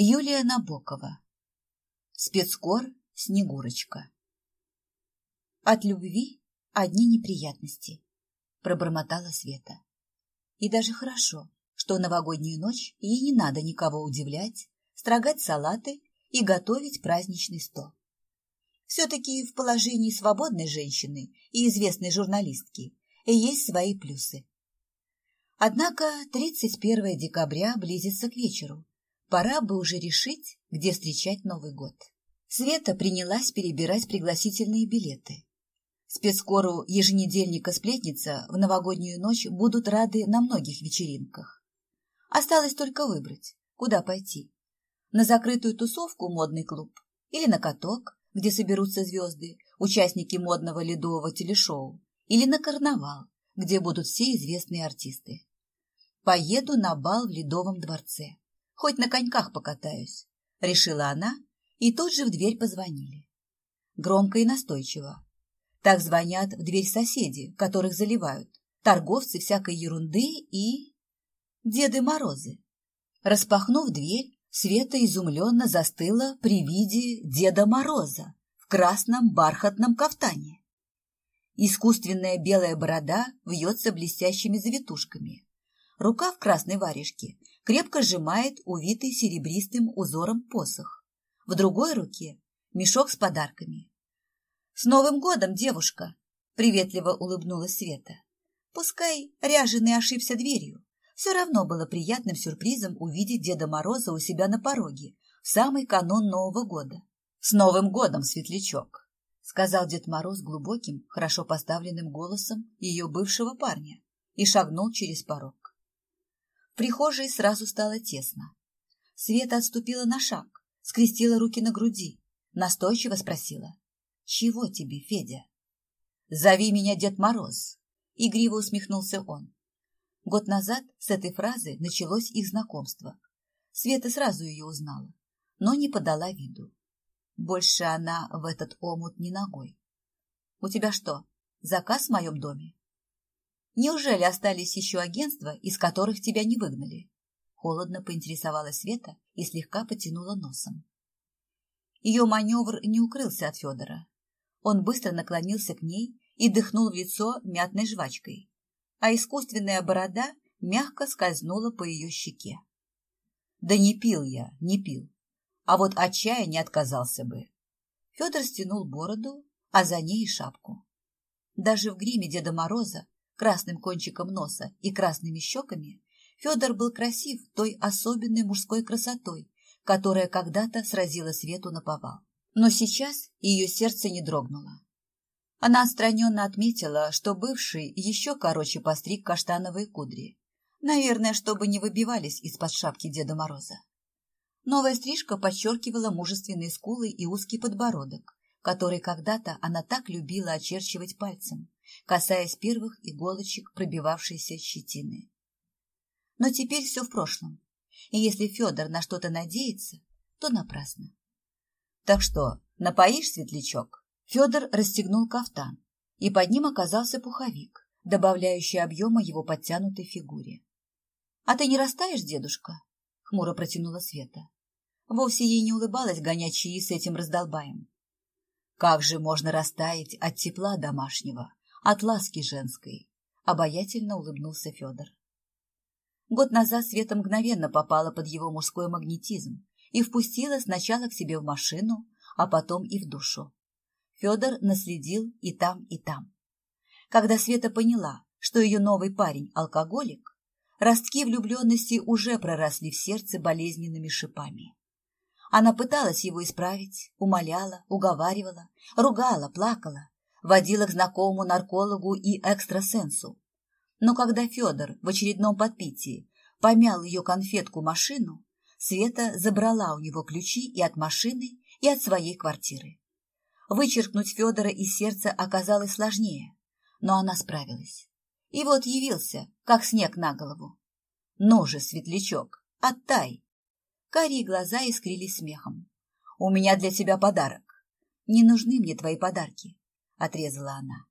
Юлия Набокова. Спецкор Снегурочка. От любви одни неприятности, пробормотала Света. И даже хорошо, что новогоднюю ночь ей не надо никого удивлять, строгать салаты и готовить праздничный стол. Все-таки в положении свободной женщины и известной журналистки есть свои плюсы. Однако 31 декабря близится к вечеру, Пора бы уже решить, где встречать Новый год. Света принялась перебирать пригласительные билеты. Спецкору еженедельника «Сплетница» в новогоднюю ночь будут рады на многих вечеринках. Осталось только выбрать, куда пойти. На закрытую тусовку модный клуб или на каток, где соберутся звезды, участники модного ледового телешоу, или на карнавал, где будут все известные артисты. Поеду на бал в Ледовом дворце хоть на коньках покатаюсь, — решила она, и тут же в дверь позвонили. Громко и настойчиво. Так звонят в дверь соседи, которых заливают, торговцы всякой ерунды и... Деды Морозы. Распахнув дверь, Света изумленно застыла при виде Деда Мороза в красном бархатном кафтане. Искусственная белая борода вьется блестящими завитушками. Рука в красной варежке крепко сжимает увитый серебристым узором посох. В другой руке мешок с подарками. «С Новым годом, девушка!» — приветливо улыбнулась Света. Пускай ряженый ошибся дверью, все равно было приятным сюрпризом увидеть Деда Мороза у себя на пороге в самый канун Нового года. «С Новым годом, светлячок!» — сказал Дед Мороз глубоким, хорошо поставленным голосом ее бывшего парня и шагнул через порог прихожей сразу стало тесно. Света отступила на шаг, скрестила руки на груди, настойчиво спросила. «Чего тебе, Федя?» «Зови меня Дед Мороз», — игриво усмехнулся он. Год назад с этой фразы началось их знакомство. Света сразу ее узнала, но не подала виду. Больше она в этот омут не ногой. «У тебя что, заказ в моем доме?» Неужели остались еще агентства, из которых тебя не выгнали? Холодно поинтересовалась Света и слегка потянула носом. Ее маневр не укрылся от Федора. Он быстро наклонился к ней и дыхнул в лицо мятной жвачкой, а искусственная борода мягко скользнула по ее щеке. Да не пил я, не пил. А вот от чая не отказался бы. Федор стянул бороду, а за ней и шапку. Даже в гриме Деда Мороза красным кончиком носа и красными щеками, Федор был красив той особенной мужской красотой, которая когда-то сразила Свету на повал. Но сейчас ее сердце не дрогнуло. Она отстраненно отметила, что бывший еще короче постриг каштановые кудри. Наверное, чтобы не выбивались из-под шапки Деда Мороза. Новая стрижка подчеркивала мужественные скулы и узкий подбородок, который когда-то она так любила очерчивать пальцем, касаясь первых иголочек пробивавшейся щетины. Но теперь все в прошлом, и если Федор на что-то надеется, то напрасно. Так что, напоишь, светлячок? Федор расстегнул кафтан, и под ним оказался пуховик, добавляющий объема его подтянутой фигуре. — А ты не растаешь, дедушка? — хмуро протянула Света. Вовсе ей не улыбалась гонять с этим раздолбаем. Как же можно растаять от тепла домашнего? От ласки женской, обаятельно улыбнулся Федор. Год назад Света мгновенно попала под его мужской магнетизм и впустила сначала к себе в машину, а потом и в душу. Федор наследил и там, и там. Когда Света поняла, что ее новый парень – алкоголик, ростки влюбленности уже проросли в сердце болезненными шипами. Она пыталась его исправить, умоляла, уговаривала, ругала, плакала, водила к знакомому наркологу и экстрасенсу. Но когда Федор в очередном подпитии помял ее конфетку-машину, Света забрала у него ключи и от машины, и от своей квартиры. Вычеркнуть Федора из сердца оказалось сложнее, но она справилась. И вот явился, как снег на голову. «Ну же, светлячок, оттай!» Карие глаза искрились смехом. «У меня для тебя подарок. Не нужны мне твои подарки отрезала она.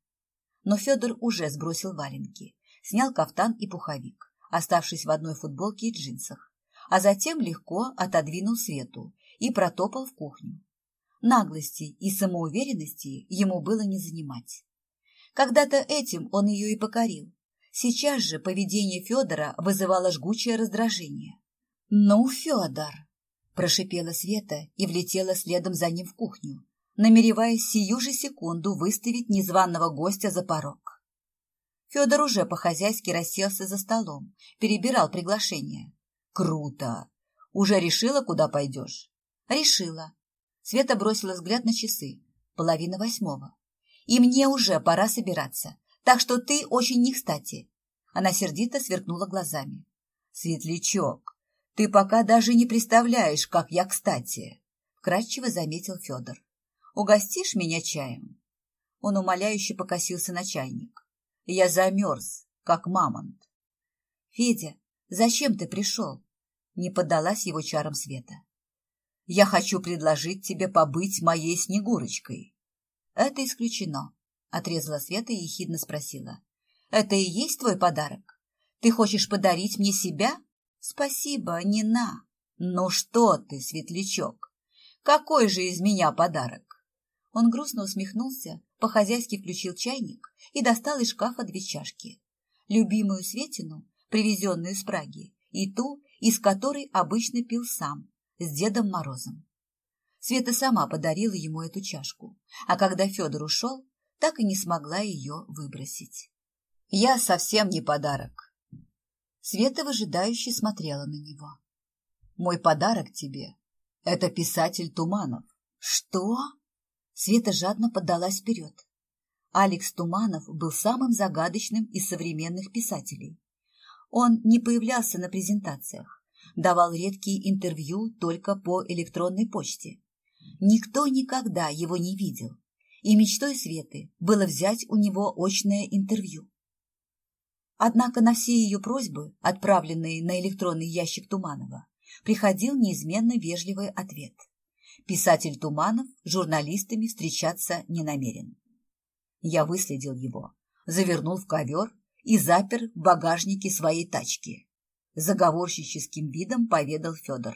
Но Федор уже сбросил валенки, снял кафтан и пуховик, оставшись в одной футболке и джинсах, а затем легко отодвинул Свету и протопал в кухню. Наглости и самоуверенности ему было не занимать. Когда-то этим он ее и покорил. Сейчас же поведение Федора вызывало жгучее раздражение. «Ну, Федор!» – прошипела Света и влетела следом за ним в кухню, намереваясь сию же секунду выставить незваного гостя за порог. Федор уже по-хозяйски расселся за столом, перебирал приглашение. «Круто! Уже решила, куда пойдешь?» «Решила». Света бросила взгляд на часы. Половина восьмого. «И мне уже пора собираться, так что ты очень не кстати». Она сердито сверкнула глазами. «Светлячок, ты пока даже не представляешь, как я кстати», — вкратчиво заметил Федор. «Угостишь меня чаем?» Он умоляюще покосился на чайник. Я замерз, как мамонт. Федя, зачем ты пришел? Не поддалась его чарам Света. Я хочу предложить тебе побыть моей Снегурочкой. Это исключено, отрезала Света и ехидно спросила. Это и есть твой подарок? Ты хочешь подарить мне себя? Спасибо, не на. Ну что ты, светлячок? Какой же из меня подарок? Он грустно усмехнулся, по-хозяйски включил чайник и достал из шкафа две чашки. Любимую Светину, привезенную из Праги, и ту, из которой обычно пил сам, с Дедом Морозом. Света сама подарила ему эту чашку, а когда Федор ушел, так и не смогла ее выбросить. «Я совсем не подарок». Света выжидающе смотрела на него. «Мой подарок тебе — это писатель Туманов». «Что?» Света жадно поддалась вперед. Алекс Туманов был самым загадочным из современных писателей. Он не появлялся на презентациях, давал редкие интервью только по электронной почте. Никто никогда его не видел, и мечтой Светы было взять у него очное интервью. Однако на все ее просьбы, отправленные на электронный ящик Туманова, приходил неизменно вежливый ответ. Писатель Туманов с журналистами встречаться не намерен. Я выследил его, завернул в ковер и запер в багажнике своей тачки. Заговорщическим видом поведал Федор.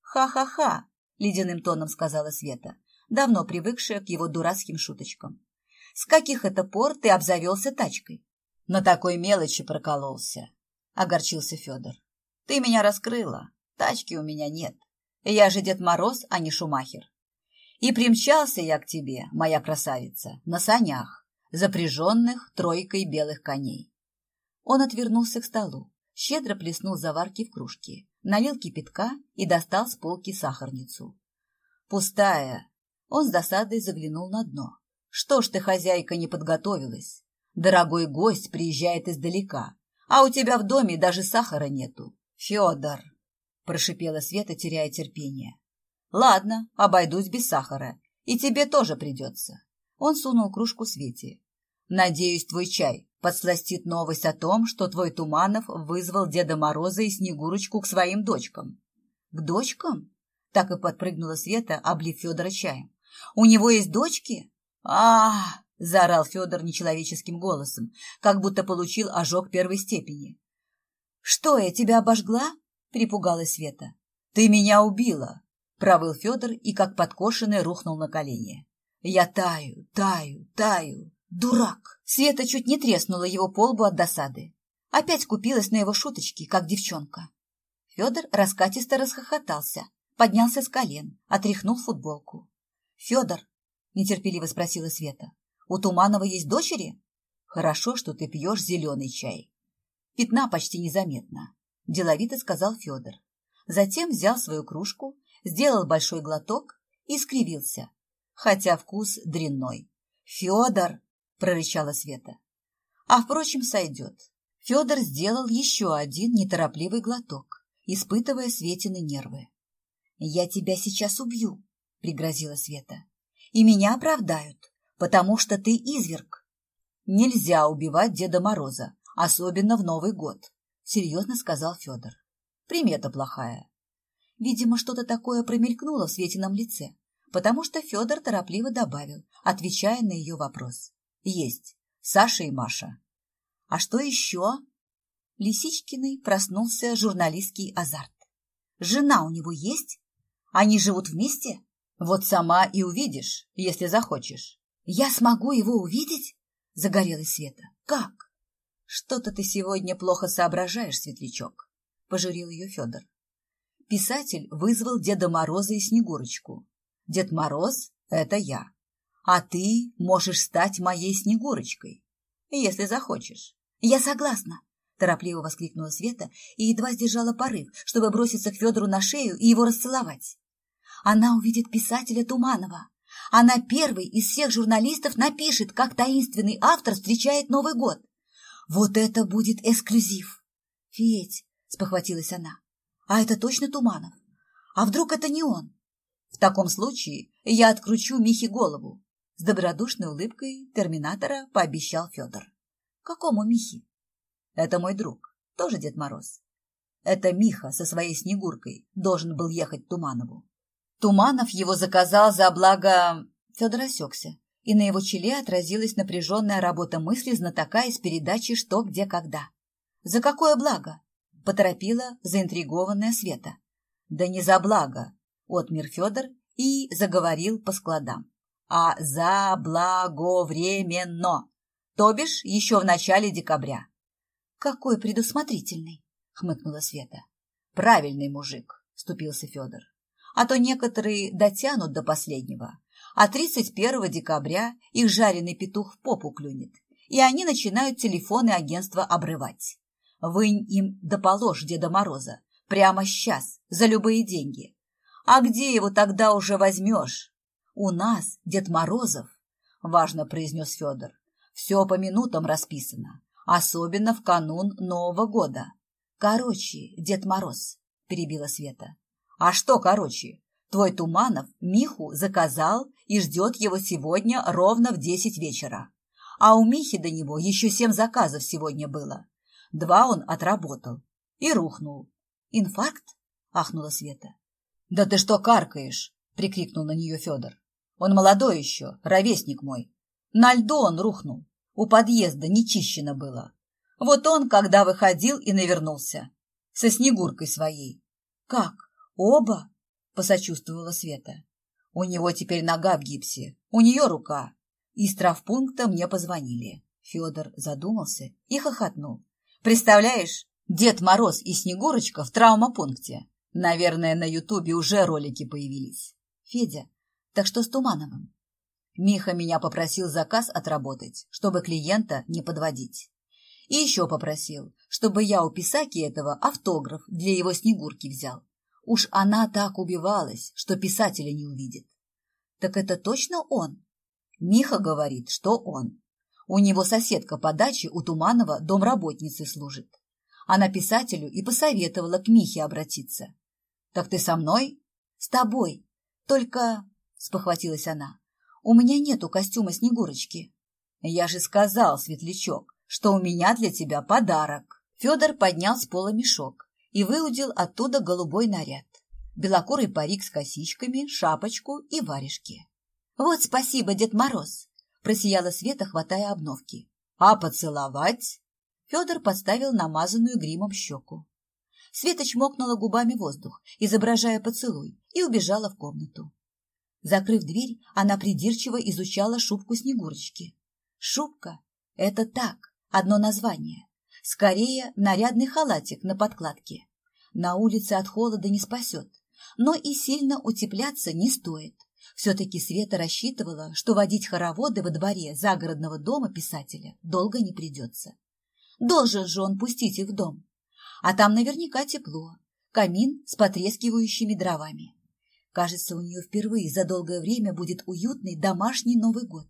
«Ха-ха-ха!» — ледяным тоном сказала Света, давно привыкшая к его дурацким шуточкам. «С каких это пор ты обзавелся тачкой?» «На такой мелочи прокололся», — огорчился Федор. «Ты меня раскрыла, тачки у меня нет. Я же Дед Мороз, а не Шумахер. И примчался я к тебе, моя красавица, на санях, запряженных тройкой белых коней. Он отвернулся к столу, щедро плеснул заварки в кружки, налил кипятка и достал с полки сахарницу. Пустая. Он с досадой заглянул на дно. Что ж ты, хозяйка, не подготовилась? Дорогой гость приезжает издалека, а у тебя в доме даже сахара нету. Федор, прошипела Света, теряя терпение. Ладно, обойдусь без сахара. И тебе тоже придется. Он сунул кружку Свете. Надеюсь, твой чай подсластит новость о том, что твой Туманов вызвал Деда Мороза и Снегурочку к своим дочкам. К дочкам? Так и подпрыгнула Света, облив Федора чаем. У него есть дочки? а, -а, -а заорал Федор нечеловеческим голосом, как будто получил ожог первой степени. «Что, я тебя обожгла?» Перепугалась Света. «Ты меня убила!» – провыл Федор и, как подкошенный, рухнул на колени. «Я таю, таю, таю! Дурак!» Света чуть не треснула его полбу от досады. Опять купилась на его шуточки, как девчонка. Федор раскатисто расхохотался, поднялся с колен, отряхнул футболку. «Федор», – нетерпеливо спросила Света, – «у Туманова есть дочери?» «Хорошо, что ты пьешь зеленый чай. Пятна почти незаметно. – деловито сказал Федор. Затем взял свою кружку, сделал большой глоток и скривился, хотя вкус дрянной. «Федор!» – прорычала Света. «А, впрочем, сойдет». Федор сделал еще один неторопливый глоток, испытывая Светины нервы. «Я тебя сейчас убью», – пригрозила Света. «И меня оправдают, потому что ты изверг». «Нельзя убивать Деда Мороза, особенно в Новый год», — серьезно сказал Федор. Примета плохая. Видимо, что-то такое промелькнуло в Светином лице, потому что Федор торопливо добавил, отвечая на ее вопрос. Есть. Саша и Маша. А что еще? Лисичкиной проснулся журналистский азарт. Жена у него есть? Они живут вместе? Вот сама и увидишь, если захочешь. Я смогу его увидеть? Загорелась Света. Как? Что-то ты сегодня плохо соображаешь, Светлячок, пожурил ее Федор. Писатель вызвал Деда Мороза и Снегурочку. Дед Мороз — это я. А ты можешь стать моей Снегурочкой, если захочешь. Я согласна, торопливо воскликнула Света и едва сдержала порыв, чтобы броситься к Федору на шею и его расцеловать. Она увидит писателя Туманова. Она первый из всех журналистов напишет, как таинственный автор встречает Новый год. Вот это будет эксклюзив. Федь, спохватилась она, а это точно Туманов? А вдруг это не он? В таком случае я откручу Михе голову. С добродушной улыбкой терминатора пообещал Федор. Какому Михе? Это мой друг, тоже Дед Мороз. Это Миха со своей Снегуркой должен был ехать Туманову. Туманов его заказал за благо... Федор осекся, и на его челе отразилась напряженная работа мысли знатока из передачи «Что, где, когда». «За какое благо?» — поторопила заинтригованная Света. «Да не за благо», — отмер Федор и заговорил по складам. «А за благовременно, то бишь еще в начале декабря». «Какой предусмотрительный!» — хмыкнула Света. «Правильный мужик», — вступился Федор а то некоторые дотянут до последнего, а 31 декабря их жареный петух в попу клюнет, и они начинают телефоны агентства обрывать. Вынь им да положь Деда Мороза, прямо сейчас, за любые деньги. А где его тогда уже возьмешь? У нас Дед Морозов, важно произнес Федор, все по минутам расписано, особенно в канун Нового года. Короче, Дед Мороз, перебила Света, а что короче? Твой Туманов Миху заказал и ждет его сегодня ровно в десять вечера. А у Михи до него еще семь заказов сегодня было. Два он отработал и рухнул. «Инфаркт?» – ахнула Света. «Да ты что каркаешь?» – прикрикнул на нее Федор. «Он молодой еще, ровесник мой. На льду он рухнул. У подъезда нечищено было. Вот он, когда выходил и навернулся. Со Снегуркой своей. Как? «Оба?» – посочувствовала Света. «У него теперь нога в гипсе, у нее рука. Из травпункта мне позвонили». Федор задумался и хохотнул. «Представляешь, Дед Мороз и Снегурочка в травмопункте. Наверное, на Ютубе уже ролики появились. Федя, так что с Тумановым?» Миха меня попросил заказ отработать, чтобы клиента не подводить. И еще попросил, чтобы я у Писаки этого автограф для его Снегурки взял. Уж она так убивалась, что писателя не увидит. Так это точно он? Миха говорит, что он. У него соседка по даче у Туманова домработницей служит. Она писателю и посоветовала к Михе обратиться. «Так ты со мной?» «С тобой. Только...» — спохватилась она. «У меня нету костюма Снегурочки». «Я же сказал, Светлячок, что у меня для тебя подарок». Федор поднял с пола мешок и выудил оттуда голубой наряд, белокурый парик с косичками, шапочку и варежки. «Вот спасибо, Дед Мороз!» – просияла Света, хватая обновки. «А поцеловать?» Федор подставил намазанную гримом щеку. Света чмокнула губами воздух, изображая поцелуй, и убежала в комнату. Закрыв дверь, она придирчиво изучала шубку Снегурочки. Шубка – это так, одно название. Скорее, нарядный халатик на подкладке. На улице от холода не спасет, но и сильно утепляться не стоит. Все-таки Света рассчитывала, что водить хороводы во дворе загородного дома писателя долго не придется. Должен же он пустить их в дом. А там наверняка тепло, камин с потрескивающими дровами. Кажется, у нее впервые за долгое время будет уютный домашний Новый год.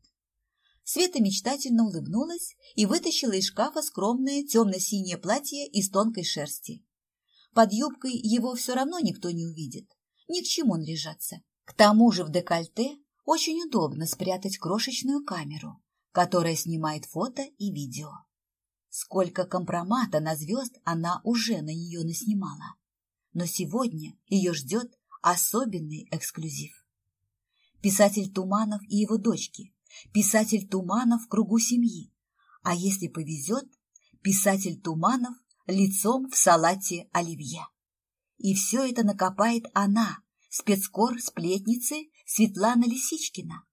Света мечтательно улыбнулась и вытащила из шкафа скромное темно-синее платье из тонкой шерсти. Под юбкой его все равно никто не увидит. Ни к чему наряжаться. К тому же в декольте очень удобно спрятать крошечную камеру, которая снимает фото и видео. Сколько компромата на звезд она уже на нее наснимала. Но сегодня ее ждет особенный эксклюзив. Писатель Туманов и его дочки писатель Туманов в кругу семьи, а если повезет, писатель Туманов лицом в салате оливье. И все это накопает она, спецкор сплетницы Светлана Лисичкина.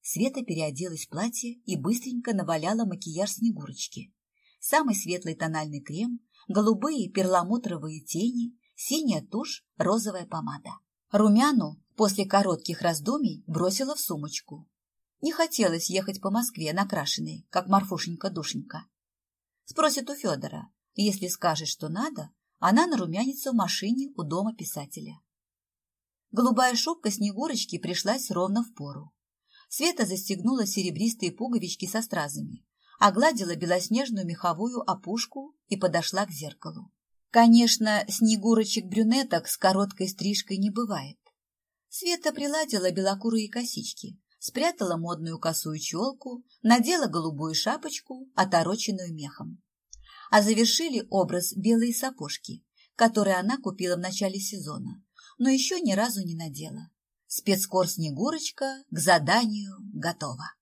Света переоделась в платье и быстренько наваляла макияж Снегурочки. Самый светлый тональный крем, голубые перламутровые тени, синяя тушь, розовая помада. Румяну после коротких раздумий бросила в сумочку. Не хотелось ехать по Москве накрашенной, как Марфушенька-душенька. Спросит у Федора. Если скажет, что надо, она нарумянится в машине у дома писателя. Голубая шубка Снегурочки пришлась ровно в пору. Света застегнула серебристые пуговички со стразами, огладила белоснежную меховую опушку и подошла к зеркалу. Конечно, снегурочек-брюнеток с короткой стрижкой не бывает. Света приладила белокурые косички, спрятала модную косую челку, надела голубую шапочку, отороченную мехом. А завершили образ белые сапожки, которые она купила в начале сезона, но еще ни разу не надела. Спецкор Снегурочка к заданию готова.